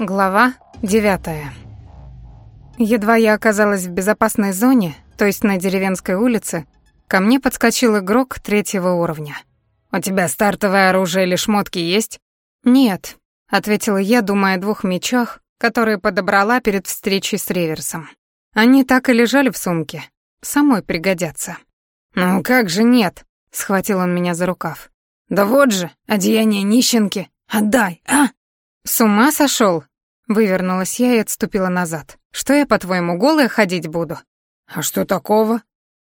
Глава девятая. Едва я оказалась в безопасной зоне, то есть на деревенской улице, ко мне подскочил игрок третьего уровня. «У тебя стартовое оружие или шмотки есть?» «Нет», — ответила я, думая о двух мечах, которые подобрала перед встречей с Реверсом. Они так и лежали в сумке. Самой пригодятся. «Ну как же нет?» — схватил он меня за рукав. «Да вот же, одеяние нищенки. Отдай, а?» «С ума сошел? Вывернулась я и отступила назад. «Что я, по-твоему, голая ходить буду?» «А что такого?»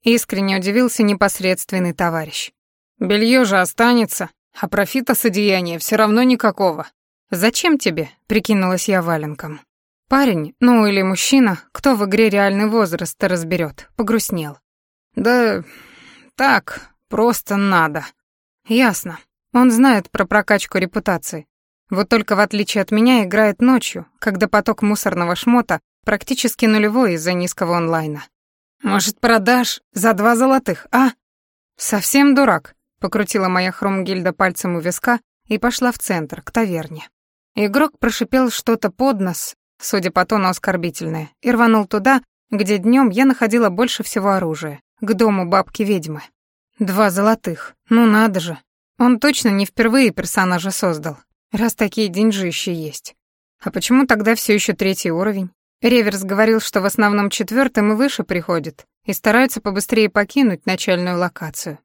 Искренне удивился непосредственный товарищ. Белье же останется, а профита с одеяния все равно никакого». «Зачем тебе?» — прикинулась я валенком. Парень, ну или мужчина, кто в игре реальный возраст разберет, погрустнел. «Да так, просто надо». «Ясно. Он знает про прокачку репутации. Вот только в отличие от меня играет ночью, когда поток мусорного шмота практически нулевой из-за низкого онлайна. Может, продашь за два золотых, а? Совсем дурак, покрутила моя хрумгильда пальцем у виска и пошла в центр, к таверне. Игрок прошипел что-то под нос, судя по тону оскорбительное, и рванул туда, где днем я находила больше всего оружия, к дому бабки-ведьмы. Два золотых, ну надо же. Он точно не впервые персонажа создал, раз такие деньжищи есть. А почему тогда все еще третий уровень? Реверс говорил, что в основном четвертым и выше приходит, и стараются побыстрее покинуть начальную локацию.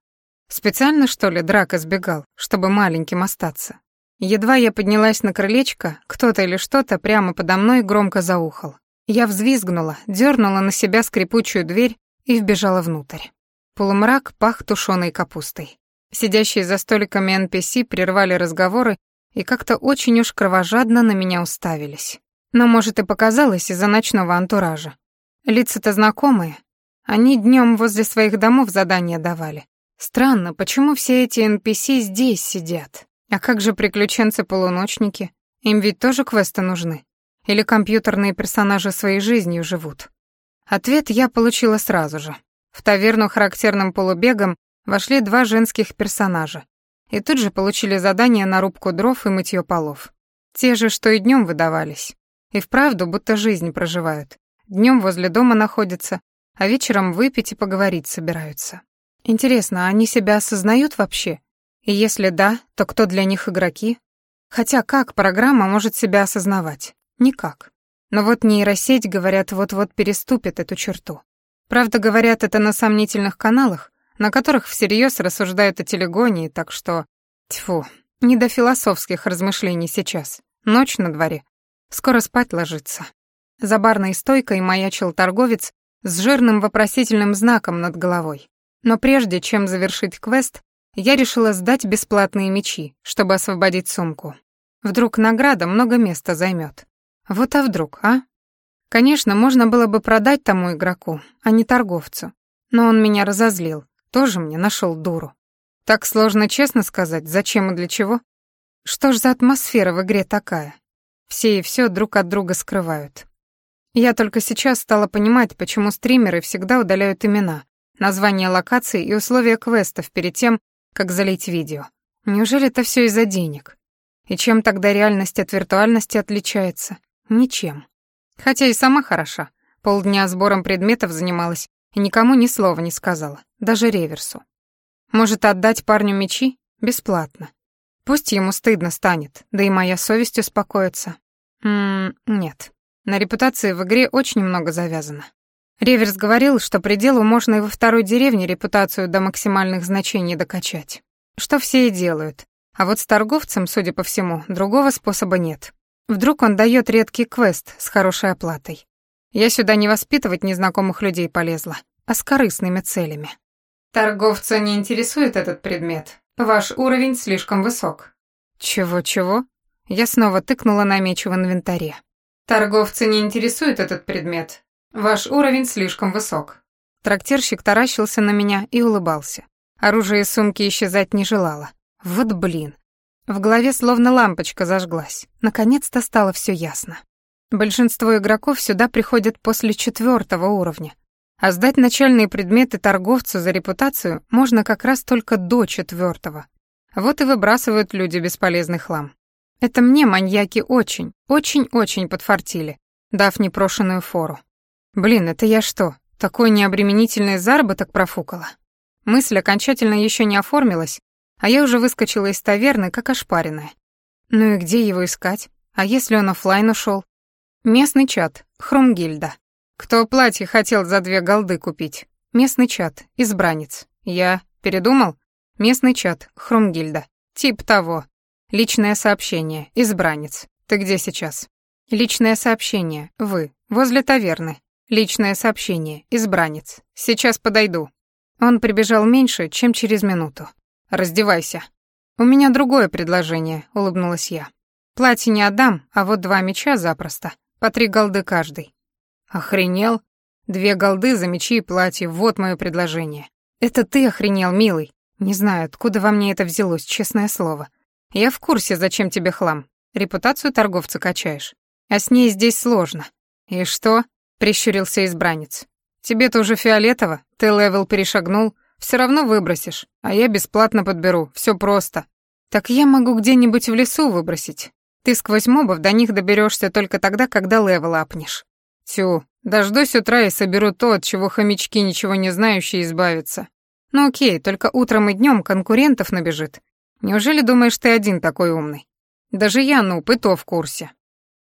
Специально, что ли, драк избегал, чтобы маленьким остаться? Едва я поднялась на крылечко, кто-то или что-то прямо подо мной громко заухал. Я взвизгнула, дернула на себя скрипучую дверь и вбежала внутрь. Полумрак пах тушеной капустой. Сидящие за столиками NPC прервали разговоры и как-то очень уж кровожадно на меня уставились. Но, может, и показалось из-за ночного антуража. Лица-то знакомые. Они днем возле своих домов задания давали. Странно, почему все эти NPC здесь сидят? А как же приключенцы-полуночники? Им ведь тоже квесты нужны? Или компьютерные персонажи своей жизнью живут? Ответ я получила сразу же. В таверну характерным полубегом вошли два женских персонажа, и тут же получили задание на рубку дров и мытье полов. Те же, что и днем выдавались. И вправду, будто жизнь проживают. Днем возле дома находятся, а вечером выпить и поговорить собираются. Интересно, они себя осознают вообще? И если да, то кто для них игроки? Хотя как программа может себя осознавать? Никак. Но вот нейросеть, говорят, вот-вот переступит эту черту. Правда, говорят это на сомнительных каналах, на которых всерьез рассуждают о телегонии, так что... Тьфу, не до философских размышлений сейчас. Ночь на дворе. Скоро спать ложиться. За барной стойкой маячил торговец с жирным вопросительным знаком над головой. Но прежде чем завершить квест, я решила сдать бесплатные мечи, чтобы освободить сумку. Вдруг награда много места займет. Вот а вдруг, а? Конечно, можно было бы продать тому игроку, а не торговцу. Но он меня разозлил. Тоже мне нашел дуру. Так сложно честно сказать, зачем и для чего? Что ж за атмосфера в игре такая? Все и все друг от друга скрывают. Я только сейчас стала понимать, почему стримеры всегда удаляют имена, названия локаций и условия квестов перед тем, как залить видео. Неужели это все из-за денег? И чем тогда реальность от виртуальности отличается? Ничем. Хотя и сама хороша. Полдня сбором предметов занималась и никому ни слова не сказала, даже реверсу. Может, отдать парню мечи? Бесплатно. Пусть ему стыдно станет, да и моя совесть успокоится. Ммм, нет. На репутации в игре очень много завязано. Реверс говорил, что пределу можно и во второй деревне репутацию до максимальных значений докачать. Что все и делают. А вот с торговцем, судя по всему, другого способа нет. Вдруг он дает редкий квест с хорошей оплатой. Я сюда не воспитывать незнакомых людей полезла, а с корыстными целями. Торговца не интересует этот предмет. Ваш уровень слишком высок. Чего-чего? Я снова тыкнула на меч в инвентаре. Торговца не интересует этот предмет. Ваш уровень слишком высок. Трактирщик таращился на меня и улыбался. Оружие из сумки исчезать не желало. Вот блин. В голове словно лампочка зажглась. Наконец-то стало все ясно. Большинство игроков сюда приходят после четвертого уровня, а сдать начальные предметы торговцу за репутацию можно как раз только до четвертого. Вот и выбрасывают люди бесполезный хлам. Это мне маньяки очень, очень-очень подфартили, дав непрошенную фору. Блин, это я что, такой необременительный заработок профукала? Мысль окончательно еще не оформилась, а я уже выскочила из таверны, как ошпаренная. Ну и где его искать? А если он офлайн ушел? Местный чат, Хрумгильда. Кто платье хотел за две голды купить? Местный чат, избранец. Я передумал? Местный чат, Хрумгильда. Тип того. Личное сообщение, избранец. Ты где сейчас? Личное сообщение, вы, возле таверны. Личное сообщение, избранец. Сейчас подойду. Он прибежал меньше, чем через минуту. Раздевайся. У меня другое предложение, улыбнулась я. Платье не отдам, а вот два меча запросто. По три голды каждый. Охренел? Две голды за мечи и платье, вот мое предложение. Это ты охренел, милый. Не знаю, откуда во мне это взялось, честное слово. Я в курсе, зачем тебе хлам. Репутацию торговца качаешь. А с ней здесь сложно. И что? Прищурился избранец. Тебе-то уже фиолетово, ты level перешагнул, все равно выбросишь, а я бесплатно подберу, все просто. Так я могу где-нибудь в лесу выбросить. Ты сквозь мобов до них доберешься только тогда, когда level апнешь. Тю, дождусь утра и соберу то, от чего хомячки ничего не знающие избавятся. Ну окей, только утром и днем конкурентов набежит. Неужели думаешь, ты один такой умный? Даже я, нуб, и то в курсе.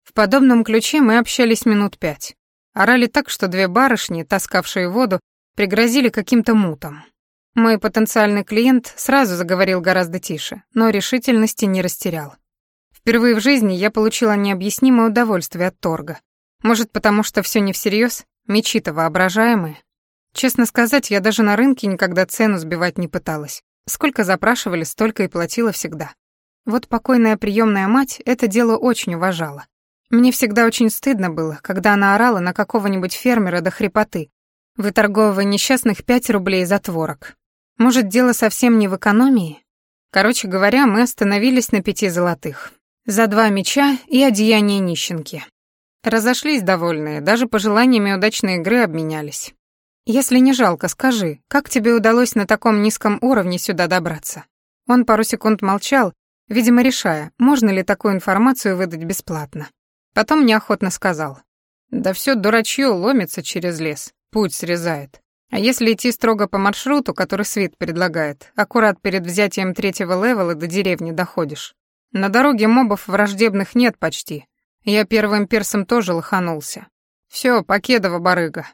В подобном ключе мы общались минут пять. Орали так, что две барышни, таскавшие воду, пригрозили каким-то мутом. Мой потенциальный клиент сразу заговорил гораздо тише, но решительности не растерял. Впервые в жизни я получила необъяснимое удовольствие от торга. Может, потому что все не всерьез, мечи-то воображаемые. Честно сказать, я даже на рынке никогда цену сбивать не пыталась. Сколько запрашивали, столько и платила всегда. Вот покойная приемная мать это дело очень уважала. Мне всегда очень стыдно было, когда она орала на какого-нибудь фермера до хрипоты, выторговывая несчастных пять рублей за творог. Может, дело совсем не в экономии? Короче говоря, мы остановились на пяти золотых. За два меча и одеяние нищенки. Разошлись довольные, даже пожеланиями удачной игры обменялись. Если не жалко, скажи, как тебе удалось на таком низком уровне сюда добраться? Он пару секунд молчал, видимо, решая, можно ли такую информацию выдать бесплатно. Потом неохотно сказал. Да все дурачье ломится через лес, путь срезает. А если идти строго по маршруту, который Свит предлагает, аккурат перед взятием третьего левела до деревни доходишь. На дороге мобов враждебных нет почти. Я первым персом тоже лоханулся. Все, покедова барыга.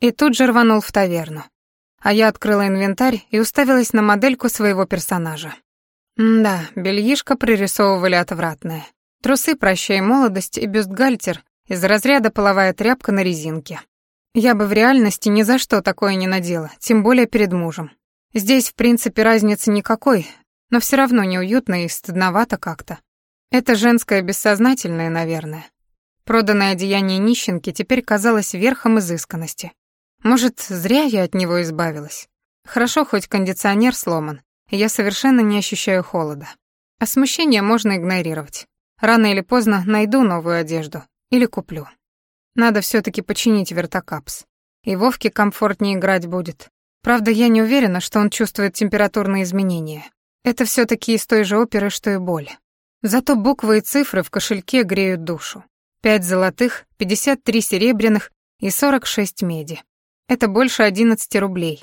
И тут же рванул в таверну. А я открыла инвентарь и уставилась на модельку своего персонажа. Да, бельишко пририсовывали отвратное. Трусы «Прощай молодость» и бюстгальтер из разряда половая тряпка на резинке. Я бы в реальности ни за что такое не надела, тем более перед мужем. Здесь, в принципе, разницы никакой, но все равно неуютно и стыдновато как-то. Это женское бессознательное, наверное. Проданное одеяние нищенки теперь казалось верхом изысканности. Может, зря я от него избавилась. Хорошо, хоть кондиционер сломан, и я совершенно не ощущаю холода. А смущение можно игнорировать. Рано или поздно найду новую одежду или куплю. Надо все таки починить вертокапс. И Вовке комфортнее играть будет. Правда, я не уверена, что он чувствует температурные изменения. Это все таки из той же оперы, что и боль. Зато буквы и цифры в кошельке греют душу. Пять золотых, пятьдесят три серебряных и сорок шесть меди. Это больше одиннадцати рублей.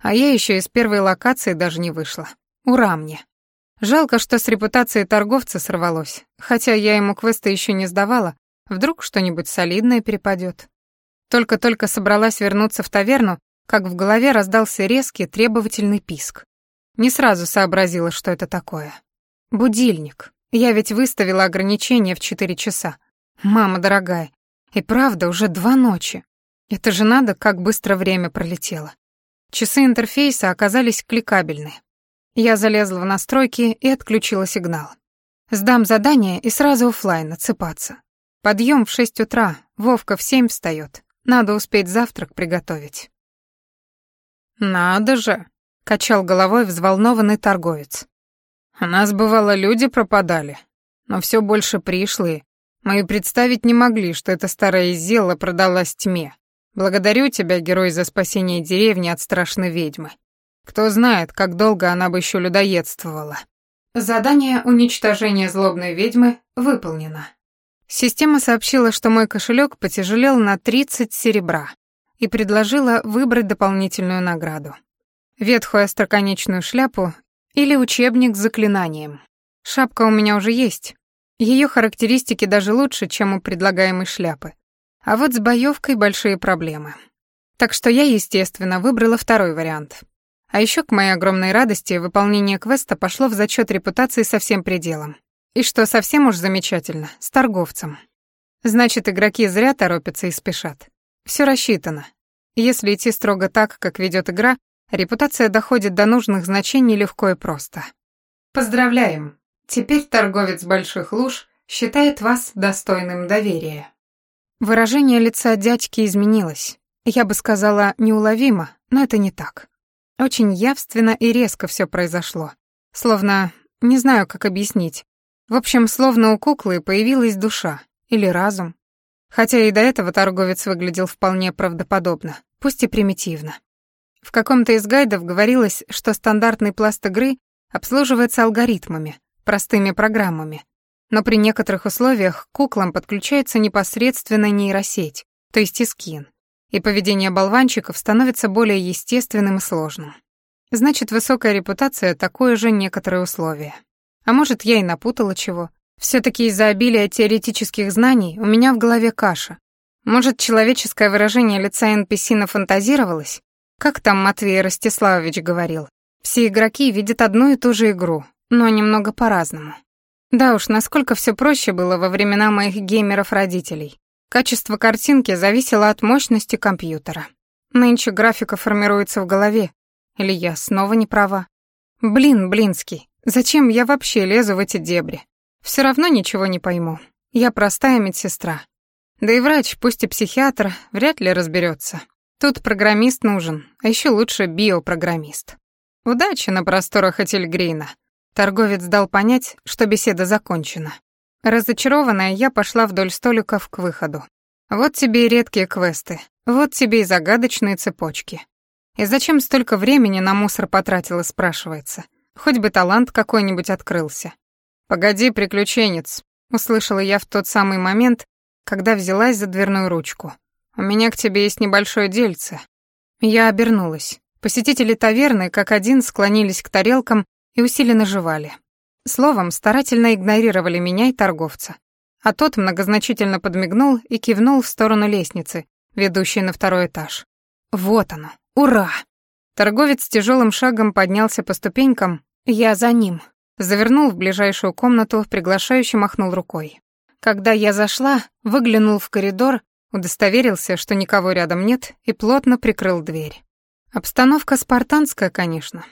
А я еще из первой локации даже не вышла. Ура мне. Жалко, что с репутацией торговца сорвалось, хотя я ему квесты еще не сдавала, вдруг что-нибудь солидное перепадет. Только-только собралась вернуться в таверну, как в голове раздался резкий, требовательный писк. Не сразу сообразила, что это такое. Будильник. Я ведь выставила ограничение в четыре часа. Мама дорогая, и правда, уже два ночи. Это же надо, как быстро время пролетело. Часы интерфейса оказались кликабельны. Я залезла в настройки и отключила сигнал. Сдам задание и сразу офлайн отсыпаться. Подъем в шесть утра, Вовка в семь встает. Надо успеть завтрак приготовить. «Надо же!» Качал головой взволнованный торговец. У нас бывало люди пропадали, но все больше пришлые. Мы и представить не могли, что эта старая Изела продалась тьме. Благодарю тебя, герой, за спасение деревни от страшной ведьмы. Кто знает, как долго она бы еще людоедствовала. Задание уничтожения злобной ведьмы выполнено. Система сообщила, что мой кошелек потяжелел на 30 серебра и предложила выбрать дополнительную награду. Ветхую остроконечную шляпу или учебник с заклинанием. Шапка у меня уже есть. Ее характеристики даже лучше, чем у предлагаемой шляпы. А вот с боевкой большие проблемы. Так что я, естественно, выбрала второй вариант. А еще к моей огромной радости выполнение квеста пошло в зачет репутации со всем пределом. И что совсем уж замечательно, с торговцем. Значит, игроки зря торопятся и спешат. Все рассчитано. Если идти строго так, как ведет игра, репутация доходит до нужных значений легко и просто. Поздравляем! Теперь торговец больших луж считает вас достойным доверия. Выражение лица дядьки изменилось. Я бы сказала, неуловимо, но это не так. Очень явственно и резко все произошло. Словно, не знаю, как объяснить, в общем, словно у куклы появилась душа или разум. Хотя и до этого торговец выглядел вполне правдоподобно, пусть и примитивно. В каком-то из гайдов говорилось, что стандартный пласт игры обслуживается алгоритмами, простыми программами. Но при некоторых условиях куклам подключается непосредственно нейросеть, то есть искин, и поведение болванчиков становится более естественным и сложным. Значит, высокая репутация — такое же некоторое условие. А может, я и напутала чего. все таки из-за обилия теоретических знаний у меня в голове каша. Может, человеческое выражение лица NPC нафантазировалось? Как там Матвей Ростиславович говорил? Все игроки видят одну и ту же игру, но немного по-разному. Да уж, насколько все проще было во времена моих геймеров-родителей. Качество картинки зависело от мощности компьютера. Нынче графика формируется в голове. Или я снова не права? Блин, Блинский, Зачем я вообще лезу в эти дебри? Все равно ничего не пойму. Я простая медсестра. Да и врач, пусть и психиатр, вряд ли разберется. Тут программист нужен, а еще лучше биопрограммист. Удачи на просторах Этельгрейна. Торговец дал понять, что беседа закончена. Разочарованная, я пошла вдоль столиков к выходу. Вот тебе и редкие квесты, вот тебе и загадочные цепочки. И зачем столько времени на мусор потратила, спрашивается. Хоть бы талант какой-нибудь открылся. «Погоди, приключенец», — услышала я в тот самый момент, когда взялась за дверную ручку. «У меня к тебе есть небольшое дельце». Я обернулась. Посетители таверны, как один, склонились к тарелкам и усиленно жевали. Словом, старательно игнорировали меня и торговца. А тот многозначительно подмигнул и кивнул в сторону лестницы, ведущей на второй этаж. Вот оно, ура! Торговец тяжелым шагом поднялся по ступенькам, я за ним. Завернул в ближайшую комнату, приглашающе махнул рукой. Когда я зашла, выглянул в коридор, удостоверился, что никого рядом нет, и плотно прикрыл дверь. Обстановка спартанская, конечно.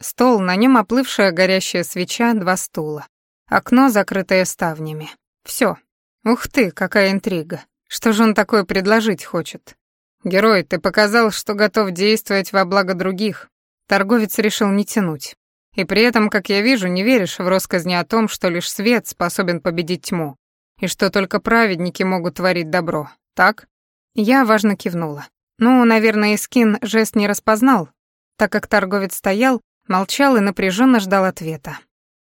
Стол, на нем оплывшая горящая свеча, два стула. Окно, закрытое ставнями. Все. Ух ты, какая интрига. Что же он такое предложить хочет? «Герой, ты показал, что готов действовать во благо других». Торговец решил не тянуть. И при этом, как я вижу, не веришь в россказни о том, что лишь свет способен победить тьму, и что только праведники могут творить добро, так? Я важно кивнула. Ну, наверное, Искин жест не распознал, так как торговец стоял, молчал и напряженно ждал ответа.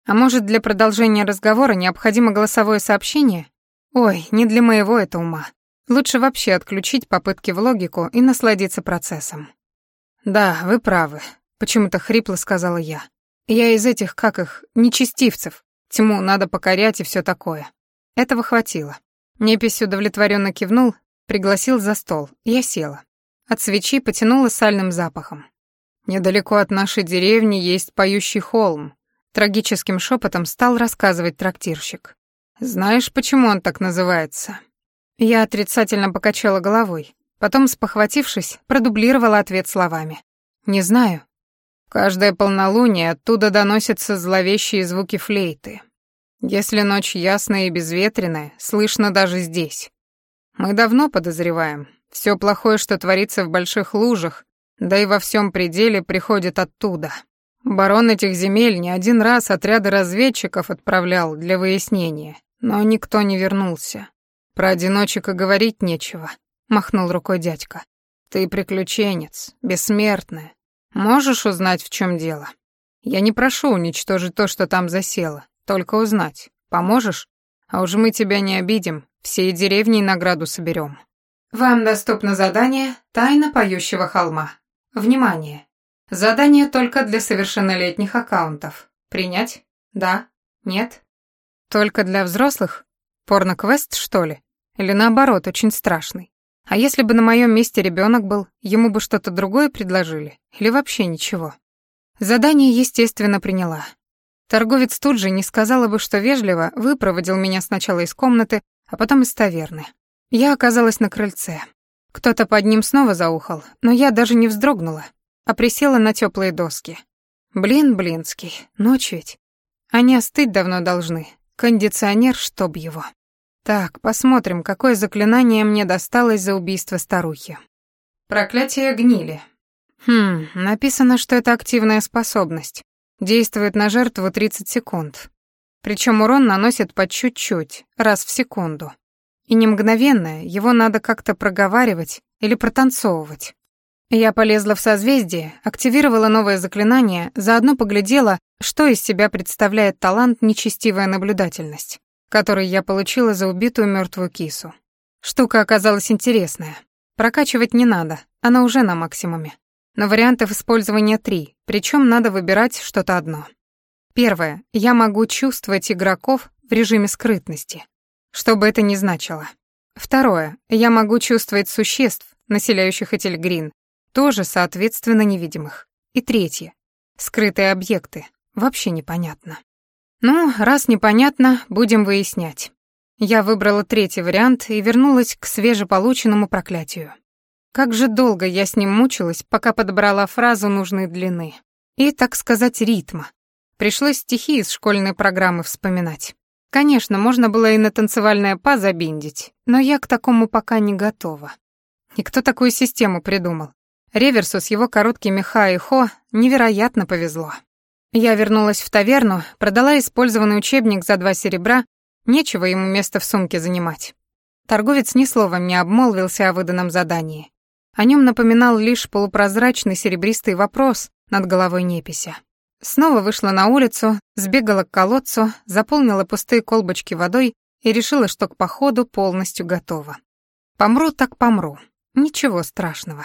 А может, для продолжения разговора необходимо голосовое сообщение? Ой, не для моего это ума. Лучше вообще отключить попытки в логику и насладиться процессом. «Да, вы правы», — почему-то хрипло сказала я. «Я из этих, как их, нечестивцев. Тьму надо покорять и все такое». Этого хватило. Непись удовлетворенно кивнул, пригласил за стол. Я села. От свечи потянуло сальным запахом. «Недалеко от нашей деревни есть поющий холм», — трагическим шепотом стал рассказывать трактирщик. «Знаешь, почему он так называется?» Я отрицательно покачала головой, потом, спохватившись, продублировала ответ словами. «Не знаю». Каждое полнолуние оттуда доносятся зловещие звуки флейты. Если ночь ясная и безветренная, слышно даже здесь. Мы давно подозреваем, все плохое, что творится в больших лужах, да и во всем пределе, приходит оттуда. Барон этих земель не один раз отряды разведчиков отправлял для выяснения, но никто не вернулся. Про одиночек и говорить нечего, махнул рукой дядька. Ты приключенец, бессмертная. Можешь узнать, в чем дело? Я не прошу уничтожить то, что там засело, только узнать. Поможешь? А уж мы тебя не обидим, всей деревней награду соберем. Вам доступно задание «Тайна поющего холма». Внимание! Задание только для совершеннолетних аккаунтов. Принять? Да? Нет? Только для взрослых? Порно-квест, что ли? Или наоборот, очень страшный? А если бы на моем месте ребенок был, ему бы что-то другое предложили? Или вообще ничего? Задание, естественно, приняла. Торговец тут же не сказала бы, что вежливо, выпроводил меня сначала из комнаты, а потом из таверны. Я оказалась на крыльце. Кто-то под ним снова заухал, но я даже не вздрогнула, а присела на теплые доски. Блин, блинский, ночь ведь. Они остыть давно должны. Кондиционер, чтоб его. Так, посмотрим, какое заклинание мне досталось за убийство старухи. Проклятие гнили. Хм, написано, что это активная способность. Действует на жертву 30 секунд. Причем урон наносит по чуть-чуть, раз в секунду. И не мгновенное, его надо как-то проговаривать или протанцовывать. Я полезла в созвездие, активировала новое заклинание, заодно поглядела, что из себя представляет талант «Нечестивая наблюдательность» который я получила за убитую мертвую кису. Штука оказалась интересная. Прокачивать не надо, она уже на максимуме. Но вариантов использования три, причем надо выбирать что-то одно. Первое. Я могу чувствовать игроков в режиме скрытности, что бы это ни значило. Второе. Я могу чувствовать существ, населяющих Этельгрин, тоже, соответственно, невидимых. И третье. Скрытые объекты. Вообще непонятно. Ну, раз непонятно, будем выяснять. Я выбрала третий вариант и вернулась к свежеполученному проклятию. Как же долго я с ним мучилась, пока подобрала фразу нужной длины. И, так сказать, ритма. Пришлось стихи из школьной программы вспоминать. Конечно, можно было и на танцевальное па забиндить, но я к такому пока не готова. И кто такую систему придумал? Реверсу с его короткими ха и хо невероятно повезло. Я вернулась в таверну, продала использованный учебник за два серебра, нечего ему место в сумке занимать. Торговец ни словом не обмолвился о выданном задании. О нем напоминал лишь полупрозрачный серебристый вопрос над головой непися. Снова вышла на улицу, сбегала к колодцу, заполнила пустые колбочки водой и решила, что к походу полностью готова. Помру так помру. Ничего страшного.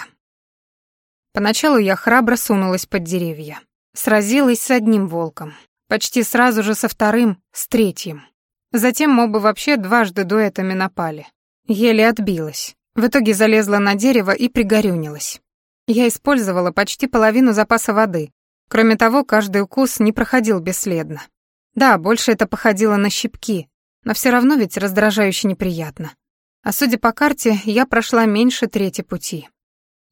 Поначалу я храбро сунулась под деревья. Сразилась с одним волком. Почти сразу же со вторым, с третьим. Затем мобы вообще дважды дуэтами напали. Еле отбилась. В итоге залезла на дерево и пригорюнилась. Я использовала почти половину запаса воды. Кроме того, каждый укус не проходил бесследно. Да, больше это походило на щипки, но все равно ведь раздражающе неприятно. А судя по карте, я прошла меньше трети пути.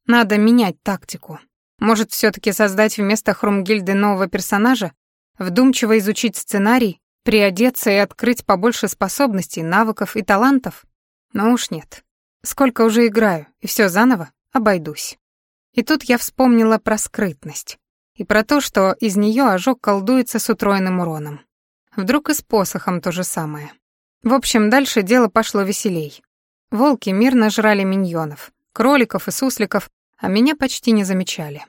Надо менять тактику. Может, все таки создать вместо Хрумгильды нового персонажа? Вдумчиво изучить сценарий, приодеться и открыть побольше способностей, навыков и талантов? Но уж нет. Сколько уже играю, и все заново обойдусь. И тут я вспомнила про скрытность. И про то, что из нее ожог колдуется с утроенным уроном. Вдруг и с посохом то же самое. В общем, дальше дело пошло веселей. Волки мирно жрали миньонов, кроликов и сусликов, а меня почти не замечали.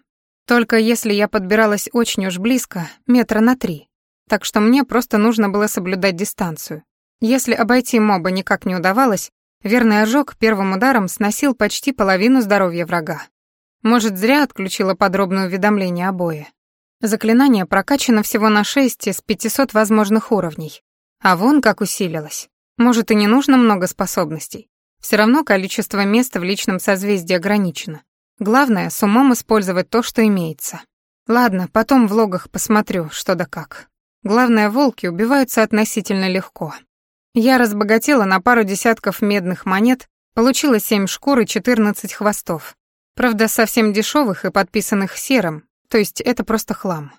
Только если я подбиралась очень уж близко, метра на три. Так что мне просто нужно было соблюдать дистанцию. Если обойти моба никак не удавалось, верный ожог первым ударом сносил почти половину здоровья врага. Может, зря отключила подробное уведомление обои. Заклинание прокачано всего на 6 из 500 возможных уровней. А вон как усилилось. Может, и не нужно много способностей. Все равно количество мест в личном созвездии ограничено. Главное, с умом использовать то, что имеется. Ладно, потом в логах посмотрю, что да как. Главное, волки убиваются относительно легко. Я разбогатела на пару десятков медных монет, получила семь шкур и четырнадцать хвостов. Правда, совсем дешевых и подписанных серым, то есть это просто хлам.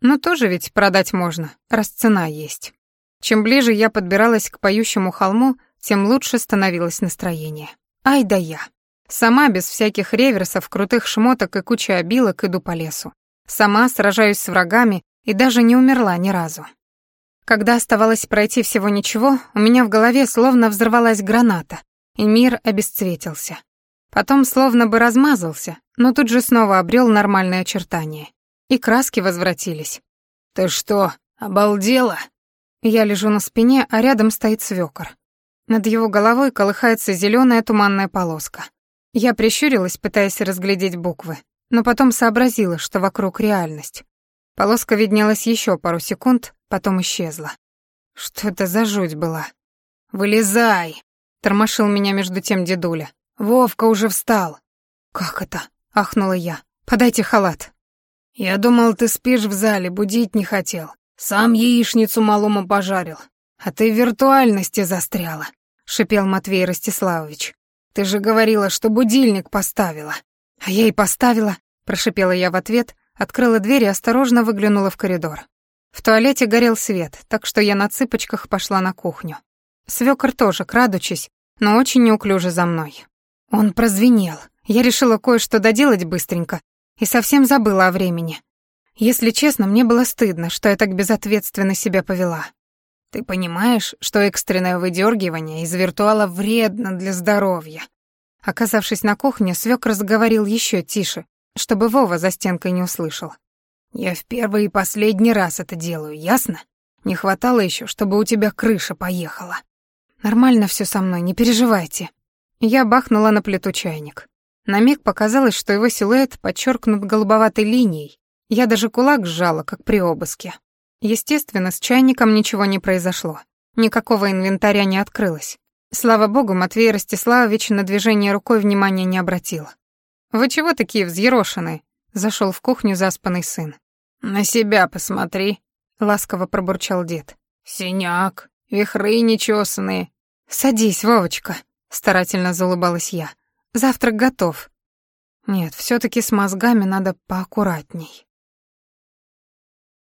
Но тоже ведь продать можно, раз цена есть. Чем ближе я подбиралась к поющему холму, тем лучше становилось настроение. Ай да я. Сама, без всяких реверсов, крутых шмоток и кучи обилок, иду по лесу. Сама сражаюсь с врагами и даже не умерла ни разу. Когда оставалось пройти всего ничего, у меня в голове словно взорвалась граната, и мир обесцветился. Потом словно бы размазался, но тут же снова обрел нормальные очертания. И краски возвратились. «Ты что, обалдела?» Я лежу на спине, а рядом стоит свёкор. Над его головой колыхается зелёная туманная полоска. Я прищурилась, пытаясь разглядеть буквы, но потом сообразила, что вокруг реальность. Полоска виднелась ещё пару секунд, потом исчезла. Что это за жуть была? «Вылезай!» — тормошил меня между тем дедуля. «Вовка уже встал». «Как это?» — ахнула я. «Подайте халат». «Я думал, ты спишь в зале, будить не хотел. Сам яичницу малому пожарил. А ты в виртуальности застряла», — шипел Матвей Ростиславович. «Ты же говорила, что будильник поставила». «А я и поставила», — прошипела я в ответ, открыла дверь и осторожно выглянула в коридор. В туалете горел свет, так что я на цыпочках пошла на кухню. Свёкор тоже, крадучись, но очень неуклюже за мной. Он прозвенел. Я решила кое-что доделать быстренько и совсем забыла о времени. Если честно, мне было стыдно, что я так безответственно себя повела. Ты понимаешь, что экстренное выдергивание из виртуала вредно для здоровья? Оказавшись на кухне, свёк разговорил еще тише, чтобы Вова за стенкой не услышал. Я в первый и последний раз это делаю, ясно? Не хватало еще, чтобы у тебя крыша поехала. Нормально все со мной, не переживайте. Я бахнула на плиту чайник. На миг показалось, что его силуэт подчеркнут голубоватой линией. Я даже кулак сжала, как при обыске. Естественно, с чайником ничего не произошло. Никакого инвентаря не открылось. Слава богу, Матвей Ростиславович на движение рукой внимания не обратил. «Вы чего такие взъерошенные?» — зашел в кухню заспанный сын. «На себя посмотри», — ласково пробурчал дед. «Синяк, вихры нечесанные». «Садись, Вовочка», — старательно заулыбалась я. «Завтрак готов». Нет, все таки с мозгами надо поаккуратней.